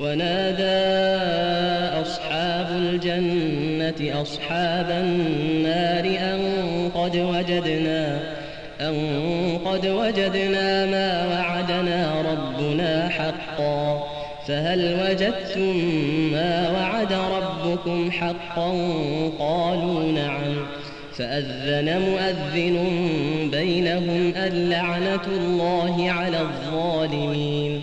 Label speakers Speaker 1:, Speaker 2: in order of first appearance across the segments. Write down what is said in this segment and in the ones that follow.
Speaker 1: ونادى أصحاب الجنة أصحاب النار أن قد وجدنا أن قد وجدنا ما وعدنا ربنا حقا. فهل وجدتم ما وعد ربكم حقا؟ قالوا نعم. فأذن مؤذن بينهم اللعنة الله على الظالمين.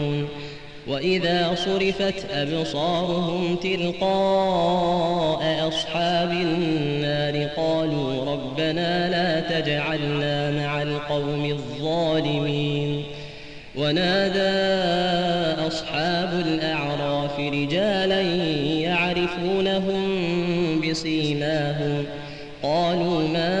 Speaker 1: وإذا صرفت أبصارهم تلقاء أصحاب النار قالوا ربنا لا تجعلنا مع القوم الظالمين. ونادى أصحاب الأعراف رجالا يعرفونهم بصيماهم قالوا ما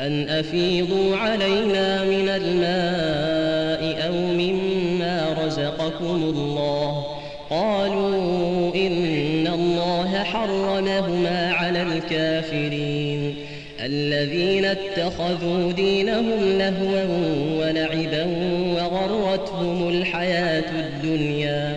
Speaker 1: أن أفيضوا علينا من الماء أو مما رزقكم الله. قالوا إن الله حرمهما على الكافرين. الذين اتخذوا دينهم لهوا ولعبا وغرتهم الحياة الدنيا.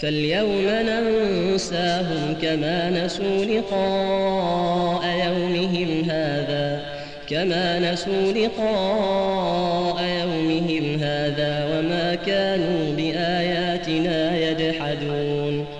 Speaker 1: فاليوم ننساهم كما نسوا لقاء يومهم هذا. كما نسوا لقاء يومهم هذا وما كانوا بآيات